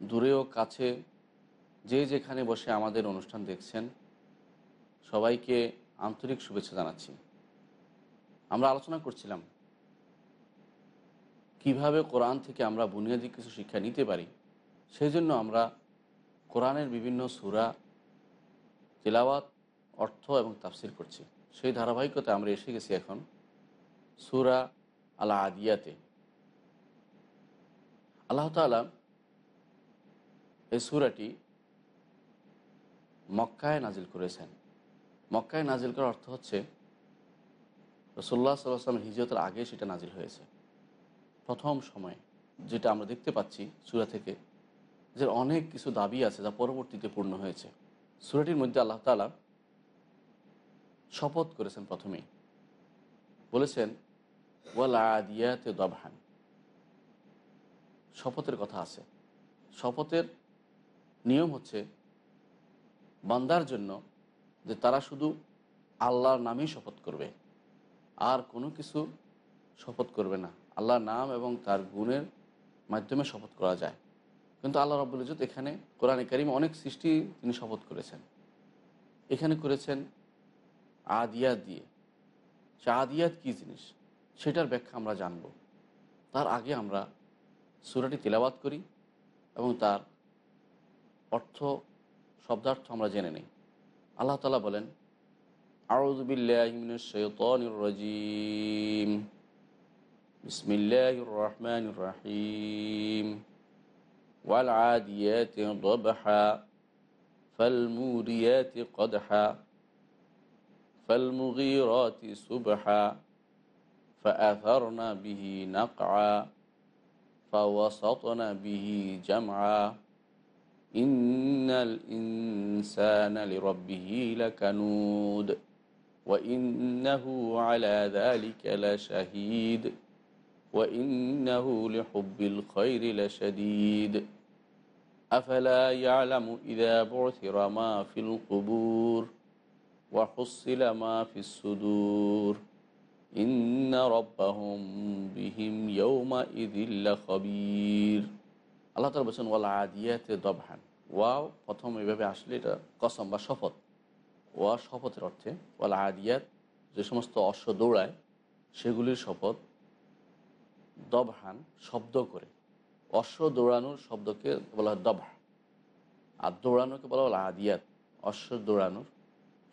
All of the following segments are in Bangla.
দূরেও, কাছে, যে যেখানে বসে আমাদের অনুষ্ঠান দেখছেন, সবাইকে আন্তরিক শুভেচ্ছা জানাচ্ছি। আমরা আলোচনা করছিলাম, কীভাবে কোরআন থেকে আমরা বুনিয়াদী কিছু শিক্ষা নিতে পারি সেই জন্য আমরা কোরআনের বিভিন্ন সুরা, তেলাওয়াত, অর্থ এবং তাফসির করছি। সেই ধারাবাহিকতা আমরা এসে গেছি এখন সুরা আলা আদিয়াতে আল্লাহ তালা এই সুরাটি মক্কায় নাজিল করেছেন। মক্কায় নাজিল করার অর্থ হচ্ছে রসোল্লা সাল্লামের হিজরতের আগে সেটা নাজিল হয়েছে। প্রথম সময়ে যেটা আমরা দেখতে পাচ্ছি সুরা থেকে, যে অনেক কিছু দাবি আছে যা পরবর্তীতে পূর্ণ হয়েছে। সুরাটির মধ্যে আল্লাহ তালা শপথ করেছেন প্রথমেই। বলেছেন, ওয়াল আদিয়াতে দবহান। শপথের কথা আছে। শপথের নিয়ম হচ্ছে বান্দার জন্য যে তারা শুধু আল্লাহর নামেই শপথ করবে, আর কোনো কিছু শপথ করবে না। আল্লাহর নাম এবং তার গুণের মাধ্যমে শপথ করা যায়। কিন্তু আল্লাহ রব্বুল ইজত এখানে কোরআনে কারিম অনেক সৃষ্টি তিনি শপথ করেছেন। এখানে করেছেন আদিয়াত দিয়ে। সে আদিয়াত কী জিনিস? সেটার ব্যাখ্যা আমরা জানব। তার আগে আমরা সুরাটি তেলাবাত করি এবং তার অর্থ শব্দার্থ আমরা জেনে নিই আল্লাহ তালা বলেন আউজবিল্লাহিমিনজিম বিসমিল্লাহ রহমান রাহিম والعاديات ضبحا فالموريات قدحا فالمغيرات سبحا فأثرن به نقعا فوسطن به جمعا إن الإنسان لربه لكنود وإنه على ذلك لشهيد وإنه لحب الخير لشديد أفلا يعلم إذا بعثر ما في القبور وحصل ما في الصدور إن ربهم بهم يومئذ لخبير আল্লাহ তালা বলছেন, ওয়াল আদিয়াতে দবহান। ওয়াও, প্রথম এভাবে আসলে এটা কসম বা শপথ। ওয়া শপথের অর্থে ওয়াল আদিয়াত, যে সমস্ত অশ্ব দৌড়ায়, সেগুলির শপথ দবহান, শব্দ করে। অশ্ব দৌড়ানোর শব্দকে বলা হয় দবহা। আর দৌড়ানোকে বলা হল আদিয়াত। অশ্ব দৌড়ানোর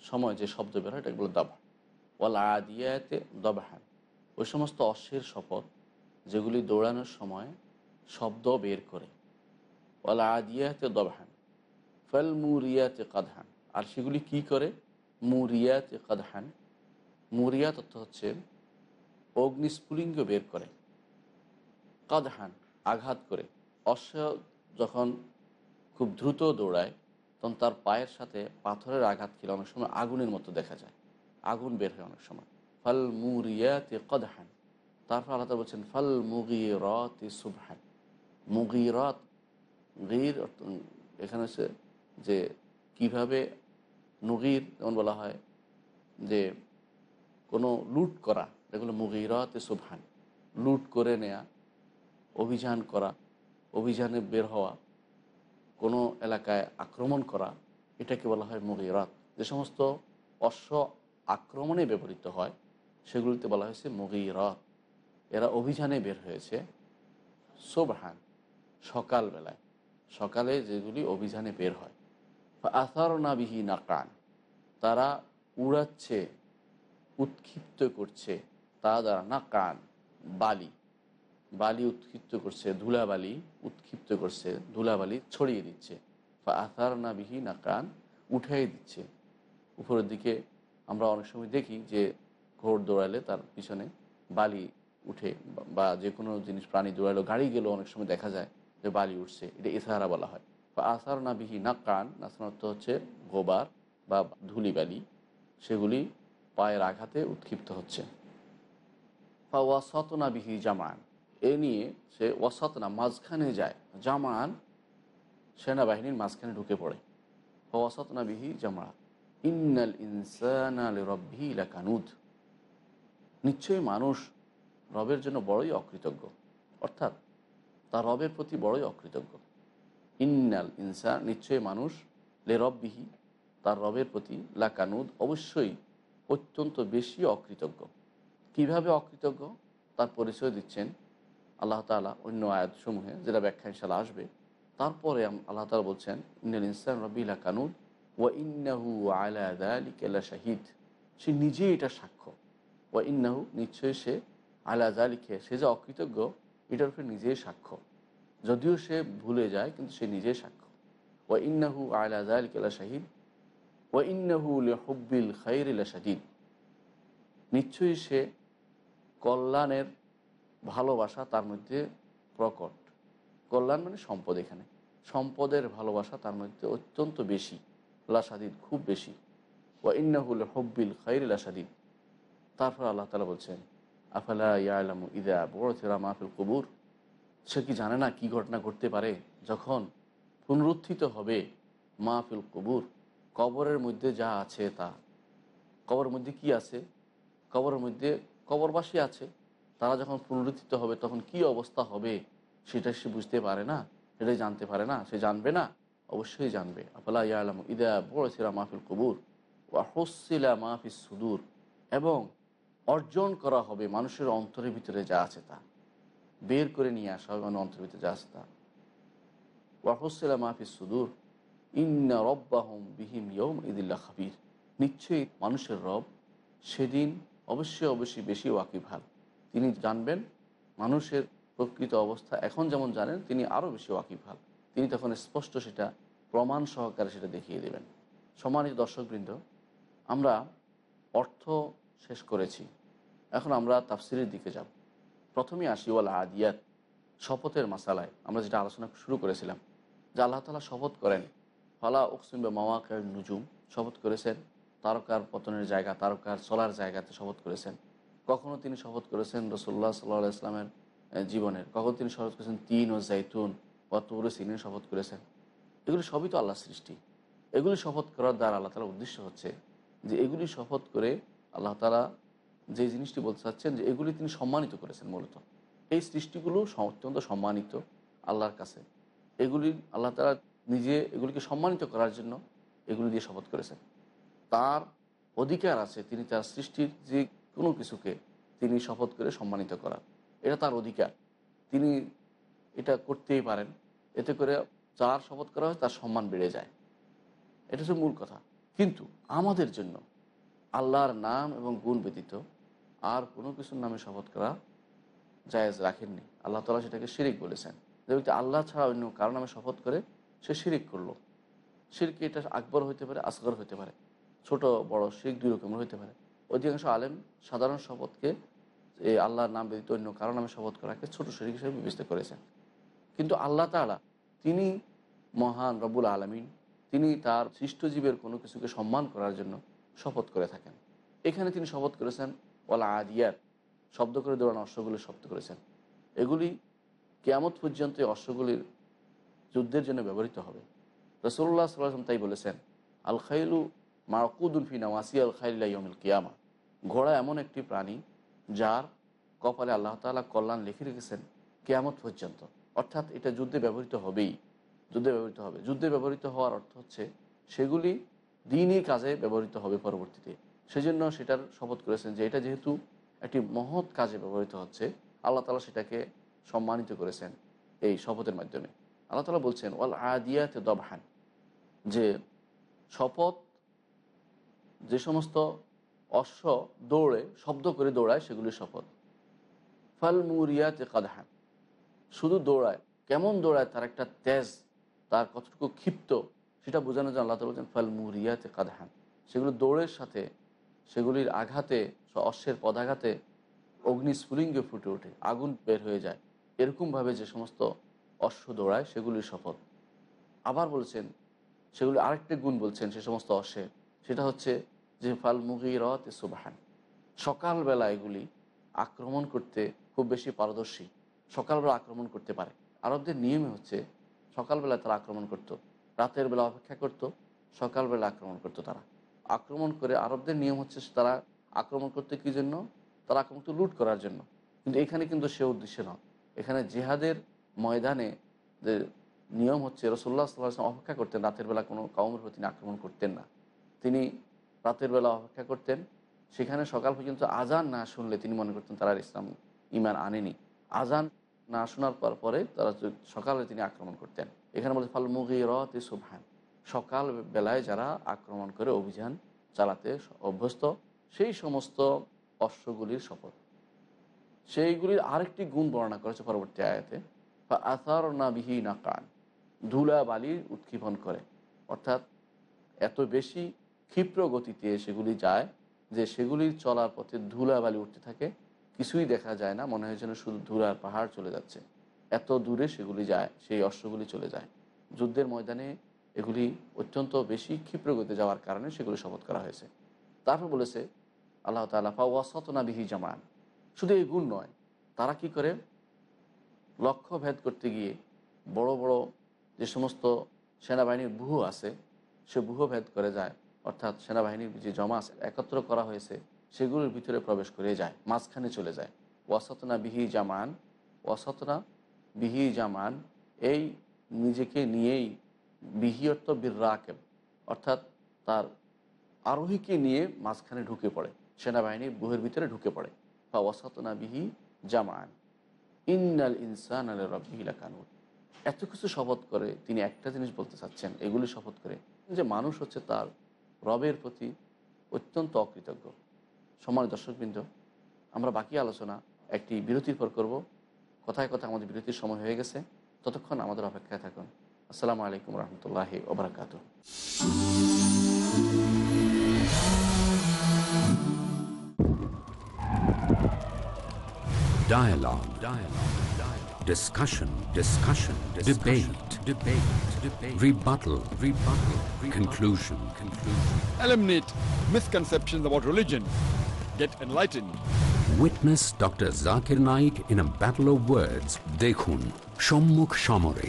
সময় যে শব্দ বের হয়, এটাকে বলে দবহা। ওয়াল আদিয়াতে দবহান। ওই সমস্ত অশ্বের শপথ, যেগুলি দৌড়ানোর সময় শব্দ বের করে। ওয়াল আদিয়াতে দবহান ফল মুরিয়াতে কাদহান। আর সেগুলি কি করে? মুরিয়াতে কাদহান। মুরিয়াত অর্থ হচ্ছে অগ্নিস্ফুলিঙ্গ বের করে, কাদহান, আঘাত করে। অশ্ব যখন খুব দ্রুত দৌড়ায়, তখন তার পায়ের সাথে পাথরের আঘাত খেলে অনেক সময় আগুনের মতো দেখা যায়। আগুন বের হয় অনেক সময়। ফল মুরিয়াতে কদহান। তারপর আল্লাহ বলছেন ফল মুগিরত সুবহান। মুগিরত গির অর্থ এখানে হচ্ছে যে কীভাবে নুগির, যেমন বলা হয়, যে কোনো লুট করা এগুলো মুগিরত সুবহান, লুট করে নেয়া, অভিযান করা, অভিযানে বের হওয়া, কোনো এলাকায় আক্রমণ করা, এটাকে বলা হয় মুগিরাত। যে সমস্ত অশ্ব আক্রমণে ব্যবহৃত হয়, সেগুলিতে বলা হয়েছে মুগিরাত। এরা অভিযানে বের হয়েছে সোবহান, সকালবেলায়। সকালে যেগুলি অভিযানে বের হয়। আথার নাবিহি নাকান, তারা উড়াচ্ছে, উৎক্ষিপ্ত করছে তা দ্বারা না কান বালি বালি উৎক্ষিপ্ত করছে, ধুলাবালি উৎক্ষিপ্ত করছে, ধুলাবালি ছড়িয়ে দিচ্ছে। বা আথার না কান উঠাই দিচ্ছে। উপরের দিকে আমরা অনেক সময় দেখি যে ঘোড় দৌড়ালে তার পিছনে বালি উঠে বা যে কোনো জিনিস প্রাণী দৌড়ালো গাড়ি গেলেও অনেক সময় দেখা যায় যে বালি উঠছে, এটা ইসাহারা বলা হয়। বা আসার নাবিহি নাকান নাসান অর্থ হচ্ছে গোবার বা ধুলিবালি সেগুলি পায়ের আঘাতে উৎক্ষিপ্ত হচ্ছে। বা ওয়াসতনা বিহি জামান, এ নিয়ে সে ওয়াসতনা মাঝখানে যায়। জামান সেনাবাহিনীর মাঝখানে ঢুকে পড়ে। ওয়াসতনা বিহি জামা ইন্নাল ইনসানাল রব্বি লাকানুদ। নিশ্চয়ই মানুষ রবের জন্য বড়ই অকৃতজ্ঞ। অর্থাৎ তার রবের প্রতি বড়ই অকৃতজ্ঞ। ইন্নাল ইনসান, নিশ্চয়ই মানুষ, লে রব্বিহি, তার রবের প্রতি লাকানুদ অবশ্যই অত্যন্ত বেশি অকৃতজ্ঞ। কীভাবে অকৃতজ্ঞ? তার পরিচয় দিচ্ছেন আল্লাহ তালা অন্য আয়াতসমূহে, যেটা ব্যাখ্যা ইনশাল্লাহ আসবে। তারপরে আল্লাহ তালা বলছেন, ইন্নাল ইনসান রব্বিলা কানুদ ওয়া ইন্নাহু আলা শাহিদ সে নিজেই এটা সাক্ষ্য। ওয়া ইন্নাহু, নিশ্চয়ই সে আলা দালিকে সে যে অকৃতজ্ঞ এটার উপরে নিজেই সাক্ষ্য। যদিও সে ভুলে যায়, কিন্তু সে নিজেই সাক্ষ্য। ওয়া ইন্নাহু আলা দালিকা শাহিদ। ওয়া ইন্নাহু লিহুব্বিল খাইরিলা শাদিদ। নিশ্চয়ই সে কল্যাণের ভালোবাসা তার মধ্যে প্রকট। কল্যাণ মানে সম্পদ এখানে। সম্পদের ভালোবাসা তার মধ্যে অত্যন্ত বেশি লাসাদিদ খুব বেশি। ও ইন্নাহুল হব্বিল খাইর লাসাদিদ তারপর আল্লাহ তালা বলছেন আফালা ইয়ালামু ইদা বড়থেরা মাহফিল কবুর? সে কি জানে না কি ঘটনা ঘটতে পারে যখন পুনরুত্থিত হবে মাহফিল কবুর? কবরের মধ্যে যা আছে তা। কবরের মধ্যে কি আছে? কবরের মধ্যে কবরবাসী আছে। তারা যখন পুনরুত্থিত হবে তখন কি অবস্থা হবে সেটা সে বুঝতে পারে না, সেটাই জানতে পারে না, সে জানবে না? অবশ্যই জানবে। আফলা ইয়ালাম ইদা বড়ছিলা মাহফিল কবুর? ওয়া হসিলা মাহফিস সুদূর। এবং অর্জন করা হবে, মানুষের অন্তরের ভিতরে যা আছে তা। বের করে নিয়ে আসা হবে মানে অন্তরের ভিতরে যা আছে তা। ওয়াহসিলা মাহফিস সুদূর, ইন্না রব্বাহম বিহিম ইয়ম ইদিল্লা খাবির। নিশ্চয়ই মানুষের রব সেদিন অবশ্যই অবশ্যই বেশি ওয়াকিবহাল তিনি জানবেন মানুষের প্রকৃত অবস্থা। এখন যেমন জানেন, তিনি আরও বেশি ওয়াকিবহাল তিনি তখন স্পষ্ট সেটা প্রমাণ সহকারে সেটা দেখিয়ে দেবেন। সম্মানিত দর্শকবৃন্দ, আমরা অর্থ শেষ করেছি। এখন আমরা তাফসিরের দিকে যাব। প্রথমে আসি, ওয়াল আদিয়াত, শপথের মাসালায়। আমরা যেটা আলোচনা শুরু করেছিলাম, যে আল্লাহ তালা শপথ করেন, ফালা উকসিম বা মাওয়াকের নুজুম, শপথ করেছেন, তারকার পতনের জায়গা, তারকার চলার জায়গাতে শপথ করেছেন। কখনো তিনি শপথ করেছেন রসোল্লা সাল্লাহ ইসলামের জীবনের। কখনো তিনি শপথ করেছেন তিন ও জাইতুন বা তৌরে সিনের শপথ করেছেন। এগুলি সবই তো আল্লাহ সৃষ্টি। এগুলি শপথ করার দ্বারা আল্লাহ তালার উদ্দেশ্য হচ্ছে যে এগুলি শপথ করে আল্লাহ তালা যে জিনিসটি বলতে চাচ্ছেন যে এগুলি তিনি সম্মানিত করেছেন মূলত। এই সৃষ্টিগুলো অত্যন্ত সম্মানিত আল্লাহর কাছে। এগুলি আল্লাহ তারা নিজে এগুলিকে সম্মানিত করার জন্য এগুলি দিয়ে শপথ করেছেন। তার অধিকার আছে তিনি তার সৃষ্টির যে কোনো কিছুকে তিনি শপথ করে সম্মানিত করার। এটা তার অধিকার। তিনি এটা করতেই পারেন। এতে করে যার শপথ করা হয় তার সম্মান বেড়ে যায়। এটা হচ্ছে মূল কথা। কিন্তু আমাদের জন্য আল্লাহর নাম এবং গুণ ব্যতীত আর কোনো কিছুর নামে শপথ করা জায়েজ রাখেননি। আল্লাহ তালা সেটাকে শিরিক বলেছেন। যে ব্যক্তি আল্লাহ ছাড়া অন্য কারও নামে শপথ করে, সে শিরিক করল। শিরকে এটা আকবর হইতে পারে, আসগর হইতে পারে। ছোট, বড় শিখ দুই রকমের হইতে পারে। অধিকাংশ আলেম সাধারণ শপথকে এই আল্লাহর নাম ব্যতীত অন্য কারও নামে শপথ করাকে ছোট শিরিক হিসেবে বিবেচিত করেছেন। কিন্তু আল্লাহ তালা তিনি মহান রবুল আলমিন, তিনি তার সৃষ্টজীবের কোনো কিছুকে সম্মান করার জন্য শপথ করে থাকেন। এখানে তিনি শপথ করেছেন ওলা আদিয়াত শব্দ করে দৌড়ানো অশ্বগুলির শব্দ করেছেন। এগুলি কেয়ামত পর্যন্ত এই অশ্বগুলির যুদ্ধের জন্য ব্যবহৃত হবে। রসুল্লাহ সাল্লাম তাই বলেছেন আল খাইলু মারকুদুল ফি নামাসি আল খাইল্লা ইয়মিল কিয়ামা। ঘোড়া এমন একটি প্রাণী যার কপালে আল্লাহ তাআলা কল্যাণ লিখে রেখেছেন কেয়ামত পর্যন্ত। অর্থাৎ এটা যুদ্ধে ব্যবহৃত হবেই। যুদ্ধে ব্যবহৃত হবে। যুদ্ধে ব্যবহৃত হওয়ার অর্থ হচ্ছে, সেগুলি দিনই কাজে ব্যবহৃত হবে পরবর্তীতে। সেজন্য সেটার শপথ করেছেন যে এটা যেহেতু একটি মহৎ কাজে ব্যবহৃত হচ্ছে, আল্লাহ তালা সেটাকে সম্মানিত করেছেন এই শপথের মাধ্যমে। আল্লাহ তালা বলছেন, ওয়াল আদিয়াতে দবহান যে শপথ যে সমস্ত অশ্ব দৌড়ে, শব্দ করে দৌড়ায় সেগুলি শপথ। ফাল মুরিয়াতে কাদহান, শুধু দৌড়ায়, কেমন দৌড়ায় তার একটা তেজ, তার কতটুকু ক্ষিপ্ত, সেটা বোঝানোর জন্য আল্লাহ তালা বলছেন, ফাল মুরিয়াতে কাদহান সেগুলো দৌড়ের সাথে সেগুলির আঘাতে, অশ্বের পদাঘাতে অগ্নিস্ফুলিঙ্গে ফুটে ওঠে, আগুন বের হয়ে যায়। এরকমভাবে যে সমস্ত অশ্ব দৌড়ায়, সেগুলির শপথ। আবার বলছেন সেগুলি আরেকটি গুণ বলছেন সে সমস্ত অশ্বের সেটা হচ্ছে যে, ফাল মুগিরত সুবাহান। সকালবেলা এগুলি আক্রমণ করতে খুব বেশি পারদর্শী। সকালবেলা আক্রমণ করতে পারে। আরবদের নিয়মে হচ্ছে, সকালবেলা তারা আক্রমণ করত, রাতের বেলা অপেক্ষা করত, সকালবেলা আক্রমণ করত তারা। আক্রমণ করে আরবদের নিয়ম হচ্ছে তারা আক্রমণ করতে কী জন্য? তারা আক্রমণ করতে লুট করার জন্য। কিন্তু এখানে কিন্তু সে উদ্দেশ্যে নয়। এখানে জেহাদের ময়দানে যে নিয়ম হচ্ছে রসোল্লা সাল্লাহ অপেক্ষা করতেন, রাতের বেলা কোনো কাউমের প্রতি তিনি আক্রমণ করতেন না। তিনি রাতের বেলা অপেক্ষা করতেন। সেখানে সকাল পর্যন্ত আজান না শুনলে তিনি মনে করতেন তারা ইসলাম ইমান আনেনি। আজান না শোনার পর পরে তারা সকালে তিনি আক্রমণ করতেন। এখানে বলছে ফাল মুগি রতে সুবহান। সকাল বেলায় যারা আক্রমণ করে অভিযান চালাতে অভ্যস্ত, সেই সমস্ত অশ্বগুলির শপথ। সেইগুলির আরেকটি গুণ বর্ণনা করেছে পরবর্তী আয়াতে বা আথার না বিহি না কান ধুলা বালির উৎক্ষেপণ করে। অর্থাৎ এত বেশি ক্ষিপ্র গতিতে সেগুলি যায় যে সেগুলির চলার পথে ধুলা বালি উঠতে থাকে, কিছুই দেখা যায় না, মনে হয় যেন শুধু ধুলার পাহাড় চলে যাচ্ছে। এত দূরে সেগুলি যায়, সেই অশ্বগুলি চলে যায়। যুদ্ধের ময়দানে এগুলি অত্যন্ত বেশি ক্ষিপ্র গতিতে যাওয়ার কারণে সেগুলি শপথ করা হয়েছে। তারপর বলেছে, আল্লাহ তালা ফাওয়াসতনা বিহি জামান শুধু এই গুণ নয়, তারা কি করে? লক্ষ্য ভেদ করতে গিয়ে বড় বড় যে সমস্ত সেনাবাহিনীর বুহ আছে, সে বুহ ভেদ করে যায়। অর্থাৎ সেনাবাহিনীর যে জমা একত্র করা হয়েছে, সেগুলোর ভিতরে প্রবেশ করে যায়, মাঝখানে চলে যায়। ওয়াসতনা বিহি জামান ওয়াসতনা বিহি জামান এই নিজেকে নিয়েই বিহি অর্থ বীর রাকেব অর্থাৎ তার আরোহীকে নিয়ে মাঝখানে ঢুকে পড়ে। সেনাবাহিনীর বুহের ভিতরে ঢুকে পড়ে। বা ওয়াসতনা বিহি জামান ইন্নাল ইনসান আল রব্বিহিলা কানুন এত কিছু শপথ করে তিনি একটা জিনিস বলতে চাচ্ছেন, এগুলি শপথ করে যে মানুষ হচ্ছে তার রবের প্রতি অত্যন্ত অকৃতজ্ঞ। সমান দর্শকবৃন্দ, আমরা বাকি আলোচনা একটি বিরতির পর করব। কথায় কথা আমাদের বিরতির সময় হয়ে গেছে। ততক্ষণ আমাদের অপেক্ষায় থাকুন। আসসালামু আলাইকুম রহমতুল্লাহ ওবরাকাত Dialogue. Dialogue. Dialogue. Discussion. Discussion. Debate. Debate. Debate. Rebuttal. Rebuttal. Conclusion. Conclusion. Eliminate misconceptions about religion. Get enlightened. Witness Dr. Zakir Naik in a battle of words. দেখুন সম্মুখ সমরে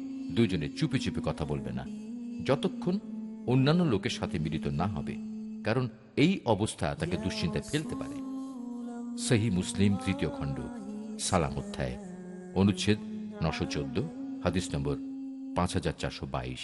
দুজনে চুপে চুপে কথা বলবে না। যতক্ষণ অন্যান্য লোকের সাথে মিলিত না হবে, কারণ এই অবস্থা তাকে দুশ্চিন্তায় ফেলতে পারে। সেহি মুসলিম তৃতীয় খণ্ড, সালাম অধ্যায়, অনুচ্ছেদ নশো চোদ্দ, হাদিস নম্বর পাঁচ হাজার চারশো বাইশ।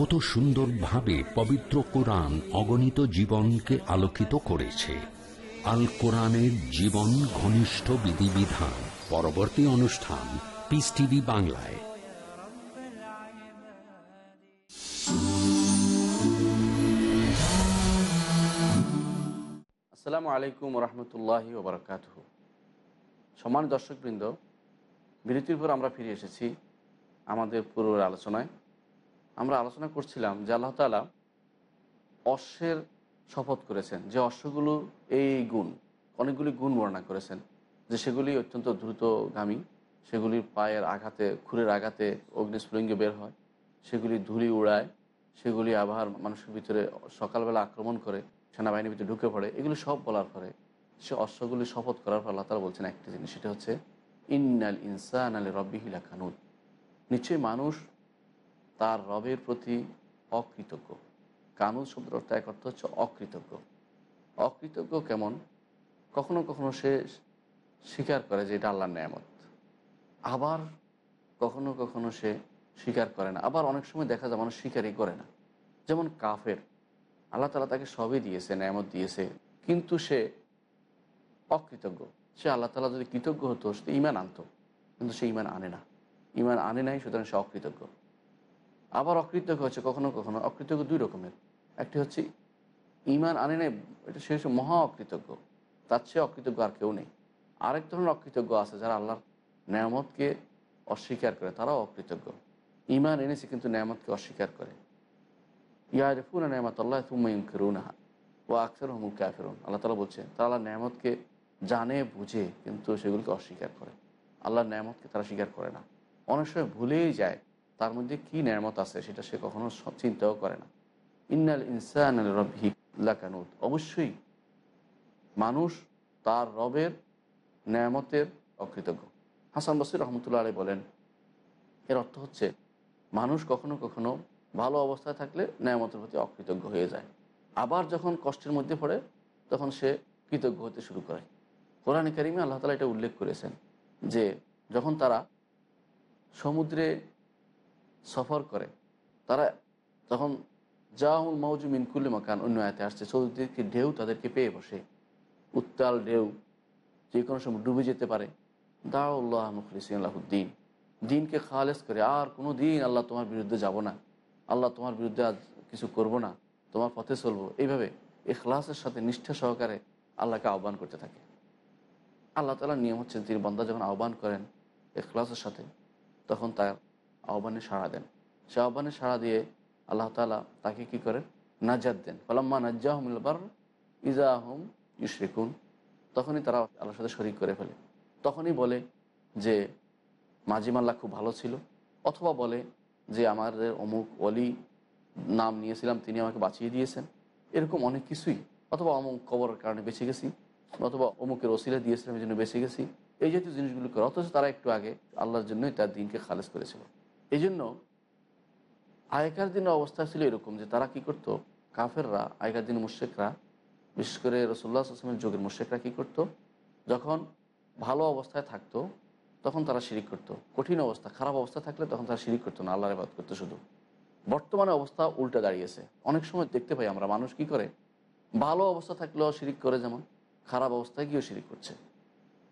কত সুন্দরভাবে পবিত্র কোরআন অগণিত জীবনকে আলোকিত করেছে। আল কোরআনের জীবন ঘনিষ্ঠ বিধিবিধান, পরবর্তী অনুষ্ঠান পিস টিভি বাংলায়। আসসালামু আলাইকুম রহমতুল্লাহি ওবরাকাত সমান দর্শকবৃন্দ, বিরতির পর আমরা ফিরে এসেছি আমাদের পূর্বের আলোচনায়। আমরা আলোচনা করছিলাম যে আল্লাহ তালা অশ্বের শপথ করেছেন, যে অশ্বগুলো এই গুণ, অনেকগুলি গুণ বর্ণনা করেছেন, যে সেগুলি অত্যন্ত দ্রুতগামী, সেগুলির পায়ের আঘাতে, খুরের আঘাতে অগ্নিস্ফুলিঙ্গ বের হয়, সেগুলি ধুলি উড়ায়, সেগুলি আবার মানুষের ভিতরে সকালবেলা আক্রমণ করে, সেনাবাহিনীর ভিতরে ঢুকে পড়ে, এগুলি সব বলার পরে সে অশ্বগুলি শপথ করার পর আল্লাহ তালা বলছেন একটি জিনিস, সেটা হচ্ছে, ইন্নাল ইনসান আলী রব্বিহিলা কানুদ নিশ্চয়ই মানুষ তার রবের প্রতি অকৃতজ্ঞ। কানুদ শব্দের অর্থ এক অর্থ হচ্ছে অকৃতজ্ঞ। অকৃতজ্ঞ কেমন? কখনো কখনো সে স্বীকার করে যে এটা আল্লাহর নেয়ামত। আবার কখনো কখনো সে স্বীকার করে না। আবার অনেক সময় দেখা যায় মানুষ স্বীকারই করে না। যেমন কাফের। আল্লাহ তালা তাকে সবই দিয়েছে, নেয়ামত দিয়েছে। কিন্তু সে অকৃতজ্ঞ। সে আল্লাহ তালা যদি কৃতজ্ঞ হতো, সে ইমান আনতো। কিন্তু সে ইমান আনে না। ইমান আনে নাই, সুতরাং সে অকৃতজ্ঞ। আবার অকৃতজ্ঞ হচ্ছে কখনো কখনো। অকৃতজ্ঞ দুই রকমের। একটি হচ্ছে ইমান আনে নাই, এটা সে মহা অকৃতজ্ঞ। তার চেয়ে অকৃতজ্ঞ আর কেউ নেই। আরেক ধরনের অকৃতজ্ঞ আছে যারা আল্লাহর নেয়ামতকে অস্বীকার করে, তারাও অকৃতজ্ঞ। ইমান এনেছে কিন্তু নেয়ামতকে অস্বীকার করে। ইয়ারফুন নেয়ামত আল্লাহ তুমাইম করুনাহা ও আকসর হমুল কাফেরুন। আল্লাহ তালা বলছে, তারা আল্লাহ নেয়ামতকে জানে, বুঝে, কিন্তু সেগুলিকে অস্বীকার করে। আল্লাহর নেয়ামতকে তারা স্বীকার করে না। অনেক সময় ভুলেই যায় তার মধ্যে কি নেয়ামত আছে সেটা সে কখনো চিন্তাও করে না। ইন্নাল ইনসান রবহি অবশ্যই মানুষ তার রবের নেয়ামতের অকৃতজ্ঞ। হাসান বসির রহমতুল্লাহ আলী বলেন, এর অর্থ হচ্ছে মানুষ কখনো কখনো ভালো অবস্থায় থাকলে নেয়ামতের প্রতি অকৃতজ্ঞ হয়ে যায়। আবার যখন কষ্টের মধ্যে পড়ে, তখন সে কৃতজ্ঞ হতে শুরু করে। কোরআন কারিমে আল্লাহ তালা এটা উল্লেখ করেছেন যে, যখন তারা সমুদ্রে সফর করে। তারা তখন জাহুল মৌজু মিনকুল্লি মাকান অন্য আয়তে আসছে চৌদিকে ঢেউ তাদেরকে পেয়ে বসে। উত্তাল ঢেউ, যে কোনো সময় ডুবে যেতে পারে। দাউল্লাহ আল্লাহুদ্দিন দিনকে খালেস করে, আর কোনো দিন আল্লাহ তোমার বিরুদ্ধে যাব না। আল্লাহ তোমার বিরুদ্ধে আজ কিছু করব না। তোমার পথে চলবো। এইভাবে এখলাসের সাথে নিষ্ঠা সহকারে আল্লাহকে আহ্বান করতে থাকে। আল্লাহ তালার নিয়ম হচ্ছে, তিনি বন্দা যখন আহ্বান করেন এখলাসের সাথে, তখন তার আহ্বানে সাড়া দেন। সে আহ্বানে সাড়া দিয়ে আল্লাহ তালা তাকে কি করেন? নাজাদ দেন। ফলাম্মা নাজ্জাহমুল্লাবার ইজা আহম ইউশরিকুন। তখনই তারা আল্লাহর সাথে শরিক করে ফেলে। তখনই বলে যে, মাজিমাল্লাহ খুব ভালো ছিল। অথবা বলে যে, আমাদের অমুক অলি নাম নিয়েছিলাম, তিনি আমাকে বাঁচিয়ে দিয়েছেন। এরকম অনেক কিছুই। অথবা অমুক কবরের কারণে বেঁচে গেছি। অথবা অমুকের ওসিলা দিয়েছিলাম, এই জন্য বেঁচে গেছি। এই জাতীয় জিনিসগুলো করে অথচ তারা একটু আগে আল্লাহর জন্যই তার দিনকে খালেজ করেছিল। এই জন্য আগেকার দিনের অবস্থা ছিল এরকম যে তারা কি করতো? কাফেররা, আগেকার দিনের মুশেকরা বিশেষ করে রসুল্লাহ আসলামের যুগের মুশেকরা কি করতো? যখন ভালো অবস্থায় থাকতো, তখন তারা শিরিক করতো। কঠিন অবস্থা, খারাপ অবস্থা থাকলে তখন তারা শিরিক করতো না, আল্লাহর বাদ করতো শুধু। বর্তমানে অবস্থা উল্টে দাঁড়িয়েছে অনেক সময় দেখতে পাই আমরা, মানুষ কি করে? ভালো অবস্থা থাকলেও শিরিক করে যেমন, খারাপ অবস্থায় গিয়েও শিরিক করছে।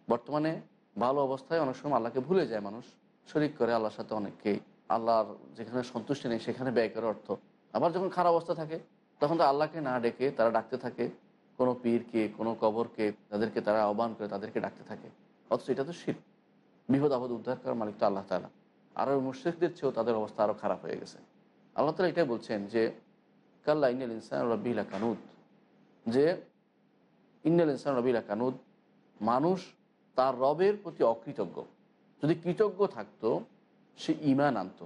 বর্তমানে ভালো অবস্থায় অনেক সময় আল্লাহকে ভুলে যায় মানুষ। শরিক করে আল্লাহর সাথে অনেককে। আল্লাহর যেখানে সন্তুষ্টি নেই, সেখানে ব্যয় করে অর্থ। আবার যখন খারাপ অবস্থা থাকে, তখন তো আল্লাহকে না ডেকে তারা ডাকতে থাকে। কোনো পীরকে, কোনো কবরকে, তাদেরকে তারা আহ্বান করে তাদেরকে ডাকতে থাকে। অথচ এটা তো শীত বিপদ, আপদ উদ্ধার করার মালিক তো আল্লাহ তালা আর মুশ্রিকদের চেয়েও তাদের অবস্থা আরও খারাপ হয়ে গেছে। আল্লাহ তালা এটাই বলছেন যে, কাল্লা ইন্নাল ইনসান রবিলা কানুদ যে, ইন্নাল ইনসান রবিলা কানুদ মানুষ তার রবের প্রতি অকৃতজ্ঞ। যদি কৃতজ্ঞ থাকতো, সে ইমান আনত।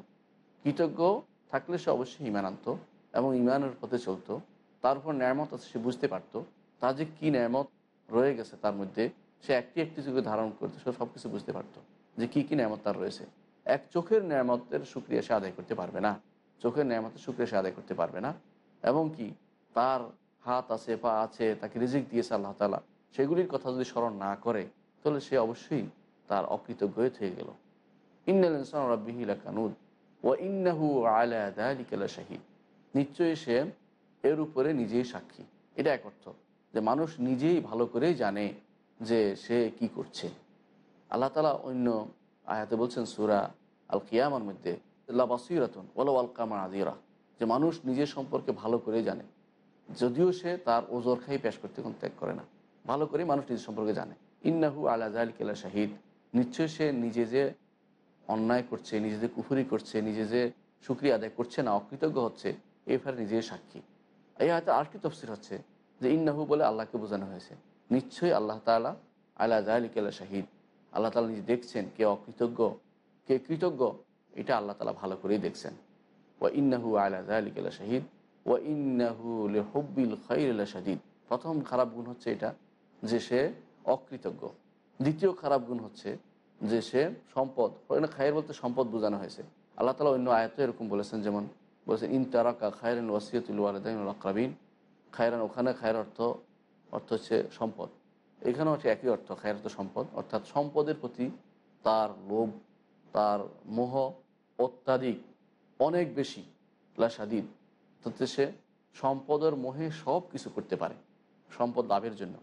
কৃতজ্ঞ থাকলে সে অবশ্যই ইমান আনতো এবং ইমানের পথে চলতো। তার উপর ন্যায়ামত আছে, সে বুঝতে পারতো। তার যে কী ন্যায়ামত রয়ে গেছে তার মধ্যে, সে একটি একটি যুগে ধারণ করতে, সে সব কিছু বুঝতে পারতো যে কী কী ন্যায়ামত তার রয়েছে। এক চোখের ন্যায়ামতের সুক্রিয়া সে আদায় করতে পারবে না। চোখের ন্যায়ামতের সুক্রিয়া সে আদায় করতে পারবে না। এবং কি, তার হাত আছে, পা আছে, তাকে রিজিক দিয়েছে আল্লাহ তালা সেগুলির কথা যদি স্মরণ না করে, তাহলে সে অবশ্যই তার অকৃতজ্ঞ হয়ে গেল। ইন্নাল কানুদ ও ইন্নাহু আলা দালিকালা শাহিদ নিশ্চয়ই সে এর উপরে নিজেই সাক্ষী। এটা এক অর্থ যে মানুষ নিজেই ভালো করেই জানে যে সে কি করছে। আল্লাহ তালা অন্য আয়াতে বলছেন সুরা আল কিয়ামার মধ্যে বাসিরাতন ওলা আল আদিরা যে মানুষ নিজের সম্পর্কে ভালো করে জানে। যদিও সে তার ওজোর খাই পেশ করতে কোনো ত্যাগ করে না। ভালো করে মানুষ নিজের সম্পর্কে জানে। ইন্নাহু আলা জাল কেলা শাহিদ নিশ্চয়ই সে নিজে যে অন্যায় করছে, নিজে যে কুফুরি করছে, নিজে যে সুক্রিয়া আদায় করছে না, অকৃতজ্ঞ হচ্ছে এই ফের সাক্ষী। এই হয়তো আর কি তফসির হচ্ছে? যে ইন্নাহু বলে আল্লাহকে বোঝানো হয়েছে। নিশ্চয়ই আল্লাহ তালা আল্লাহ জাহালি কেলা শাহিদ। আল্লাহ তালা নিজে দেখছেন কে অকৃতজ্ঞ, কে কৃতজ্ঞ, এটা আল্লাহ তালা ভালো করেই দেখছেন। ও ইন্নাহু আলা জাহালি কেলা শাহিদ ও ইন্নাহু লে হব্বিল খৈরুল্লা শাহিদ প্রথম খারাপ গুণ হচ্ছে এটা যে সে অকৃতজ্ঞ। দ্বিতীয় খারাপ গুণ হচ্ছে যে সে সম্পদ ওখানে খায়ের বলতে সম্পদ বোঝানো হয়েছে। আল্লাহ তালা অন্য আয়ত এরকম বলেছেন, যেমন বলেছেন ইন তারাকা খায়রান ওয়াসিয়তুল ওয়ালেদাইন আক্রাবিন। খায়রান ওখানে খায়ের অর্থ অর্থ হচ্ছে সম্পদ। এখানেও হচ্ছে একই অর্থ খায়ের অর্থ সম্পদ। অর্থাৎ সম্পদের প্রতি তার লোভ, তার মোহ অত্যাধিক, অনেক বেশি লাসাদিদ তাতে সে সম্পদের মোহে সব কিছু করতে পারে, সম্পদ লাভের জন্য।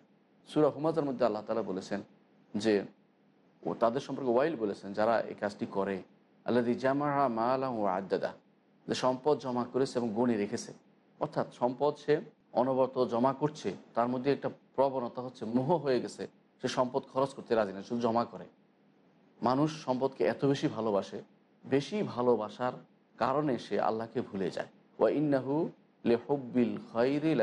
সুরা হুমাজার মধ্যে আল্লাহ তালা বলেছেন যে ও তাদের সম্পর্কে ওয়াইল বলেছেন, যারা এই কাজটি করে। আল্লাদি জামাহা মালা ও আদাদা যে সম্পদ জমা করেছে এবং গণি রেখেছে। অর্থাৎ সম্পদ সে অনবরত জমা করছে, তার মধ্যে একটা প্রবণতা হচ্ছে, মোহ হয়ে গেছে, সে সম্পদ খরচ করতে রাজি না, শুধু জমা করে। মানুষ সম্পদকে এত বেশি ভালোবাসে, বেশি ভালোবাসার কারণে সে আল্লাহকে ভুলে যায়। ওয়া ইন্নাহু লে হব্বিল খৈরিল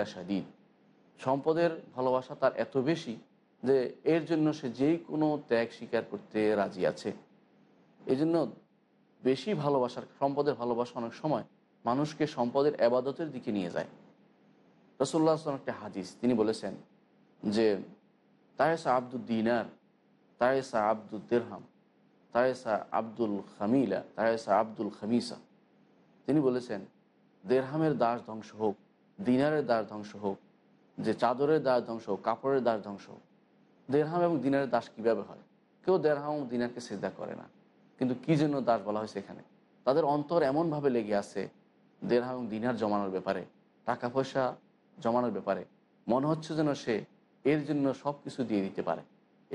সম্পদের ভালোবাসা তার এত বেশি যে এর জন্য সে যেই কোনো ত্যাগ স্বীকার করতে রাজি আছে। এই জন্য বেশি ভালোবাসার, সম্পদের ভালোবাসা অনেক সময় মানুষকে সম্পদের আবাদতের দিকে নিয়ে যায়। রসুল্লাহ আসলাম একটা হাদিস, তিনি বলেছেন যে, তায়েসা আব্দুল দিনার, তায়েসা আব্দুল দেরহাম, তায়েসা আব্দুল খামিলা, তায়েসা আব্দুল খামিসা। তিনি বলেছেন, দেরহামের দাস ধ্বংস হোক, দিনারের দাস ধ্বংস হোক, যে চাদরের দাস ধ্বংস হোক, কাপড়ের দাস ধ্বংস হোক দেড়হাম এবং দিনারের দাস কীভাবে হয়? কেউ দেড়হাম দিনারকে সেজদা করে না। কিন্তু কী জন্য দাস বলা হয়েছে এখানে তাদের অন্তর এমনভাবে লেগে আছে দেড়হাম এবং দিনার জমানোর ব্যাপারে টাকা পয়সা জমানোর ব্যাপারে। মনে হচ্ছে যেন সে এর জন্য সব কিছু দিয়ে দিতে পারে।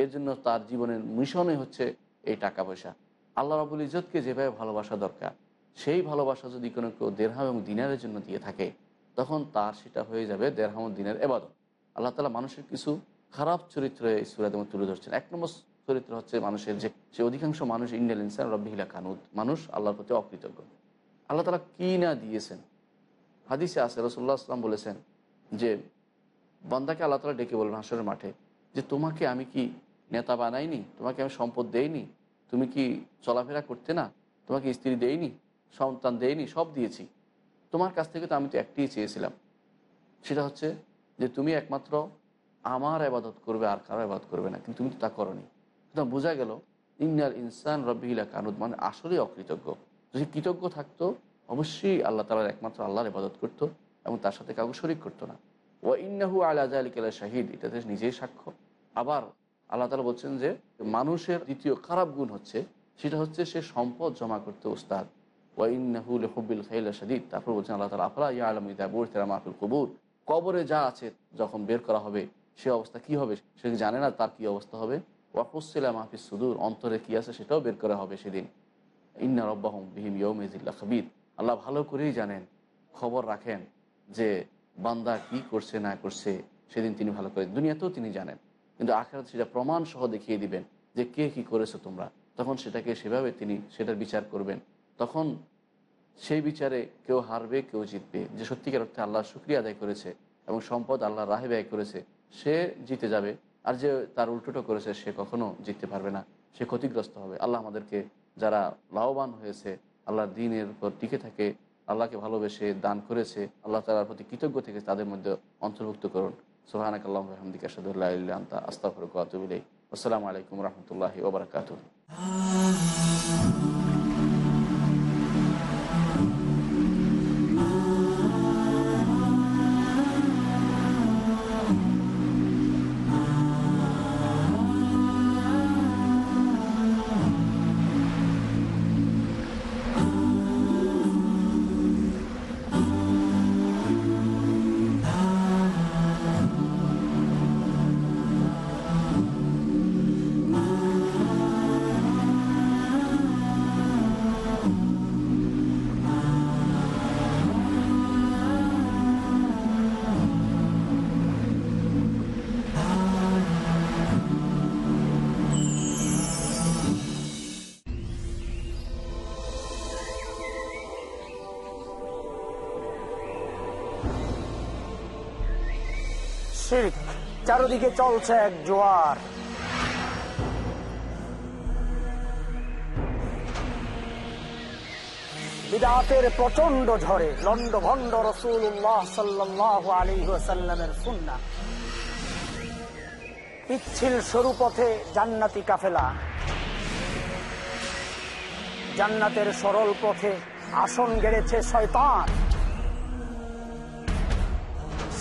এর জন্য তার জীবনের মিশনই হচ্ছে এই টাকা পয়সা আল্লাহ রাবুল ইজতকে যেভাবে ভালোবাসা দরকার, সেই ভালোবাসা যদি কোনো কেউ দেড়হাম এবং দিনারের জন্য দিয়ে থাকে, তখন তার সেটা হয়ে যাবে দেড়হাম দিনের এবাদত। আল্লাহ তালা মানুষের কিছু খারাপ চরিত্র এই সুরাতে তুলে ধরছেন। এক নম্বর চরিত্র হচ্ছে মানুষের যে, সে অধিকাংশ মানুষ ইন্ডিয়ান ইনসান রব্বিহিলা কানুদ মানুষ আল্লাহর প্রতি অকৃতজ্ঞ। আল্লাহ তালা কী না দিয়েছেন? হাদিসে আসে রসুল্লাহ আসলাম বলেছেন যে, বন্দাকে আল্লাহ তালা ডেকে বলবেন হাসরের মাঠে যে, তোমাকে আমি কি নেতা বানাইনি? তোমাকে আমি সম্পদ দেইনি? তুমি কি চলাফেরা করতে না? তোমাকে স্ত্রী দেইনি? সন্তান দেইনি? সব দিয়েছি। তোমার কাছ থেকে তো আমি তো একটিই চেয়েছিলাম। সেটা হচ্ছে যে, তুমি একমাত্র আমার আবাদত করবে, আর কারও আবাদত করবে না। কিন্তু তুমি তো তা করনি। সুতরাং বোঝা গেল, ইন্নাল ইনসান রব্বিহিলা কানুদ মানে আসলেই অকৃতজ্ঞ। যদি কৃতজ্ঞ থাকতো, অবশ্যই আল্লাহ তালার একমাত্র আল্লাহর ইবাদত করতো এবং তার সাথে কাউকে শরিক করতো না। ও ইন্নাহু আলা আলিকাল্লা শাহিদ এটাতে নিজেই সাক্ষ্য। আবার আল্লাহ তালা বলছেন যে, মানুষের দ্বিতীয় খারাপ গুণ হচ্ছে, সেটা হচ্ছে সে সম্পদ জমা করতে উস্তাদ ওয়াইনাহুল হব্বিল খাইলা শাদিদ, তারপর বলছেন আল্লাহ তালা আফলা ইয়া আলম ইদা বুরতেরা মাহফিল কবুর? কবরে যা আছে যখন বের করা হবে সে অবস্থা কি হবে? সে জানে না তার কি অবস্থা হবে? ওয়াফুসিলা মাহফিস সুদূর, অন্তরে কি আছে সেটাও বের করা হবে সেদিন। ইন্না রব্বাহম বিহিম ইয়ৌমেজিল্লা খাবিদ আল্লাহ ভালো করেই জানেন, খবর রাখেন যে বান্দা কি করছে, না করছে, সেদিন তিনি ভালো করে দুনিয়াতেও তিনি জানেন, কিন্তু আখেরাত সেটা প্রমাণ সহ দেখিয়ে দিবেন যে কে কি করেছ তোমরা। তখন সেটাকে সেভাবে তিনি সেটার বিচার করবেন। তখন সেই বিচারে কেউ হারবে, কেউ জিতবে। যে সত্যিকার অর্থে আল্লাহ শুক্রিয়া আদায় করেছে এবং সম্পদ আল্লাহ রাহে ব্যয় করেছে সে জিতে যাবে। আর যে তার উল্টোটা করেছে, সে কখনো জিততে পারবে না। সে ক্ষতিগ্রস্ত হবে। আল্লাহ আমাদেরকে যারা লাভবান হয়েছে, আল্লাহর দিনের উপর টিকে থাকে, আল্লাহকে ভালোবেসে দান করেছে, আল্লাহ তালার প্রতি কৃতজ্ঞ থেকে তাদের মধ্যে অন্তর্ভুক্ত করুন। সোহানাক আল্লাহ আহমদিকা সাদুল্লাহ আন্তা আস্তাফরক আতুবিলাই আসসালামু আলাইকুম রহমতুল্লাহি ওবরাকাত চারদিকে চলছে এক জোয়ার। বিদাতের প্রচণ্ড ঝড়ে লন্ড ভন্ড রসুল্লাহ সাল্লাহ আলী সাল্লামের সুন্না। পিচ্ছিল সরু পথে জান্নাতি কাফেলা। জান্নাতের সরল পথে আসন গেড়েছে শয়তান।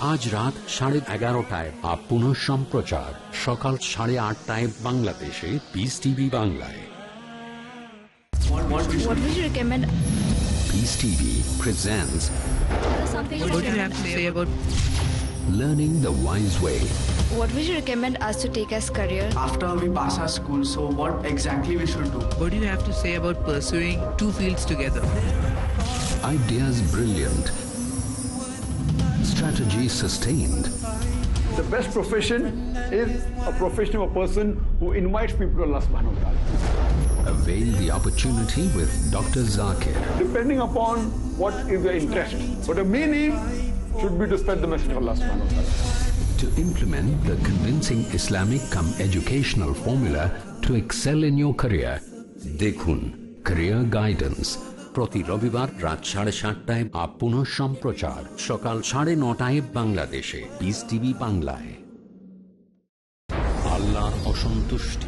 আজ রাত সাড়ে এগারোটায় বা পুনঃ সম্প্রচার সকাল সাড়ে আটটায় বাংলাদেশে পিস টিভি বাংলায় What would you recommend? Peace TV presents What do you have to say about learning the wise way What would you recommend us to take as career? after we pass our school so what exactly we should do what do you have to say about pursuing two fields together? Ideas brilliant. strategy sustained? The best profession is a profession of a person who invites people to Allah subhanahu wa ta'ala. Avail the opportunity with Dr. Zakir. Depending upon what is your interest. But the meaning should be to spread the message of Allah subhanahu wa ta'ala to implement the convincing Islamic come educational formula to excel in your career. Dekhun, Career Guidance, প্রতি রবিবার রাত সাড়ে সাতটায় আপ পুনঃ সম্প্রচার সকাল সাড়ে নটায় বাংলাদেশে। বিস টিভি বাংলায়। আল্লাহর অসন্তুষ্টি।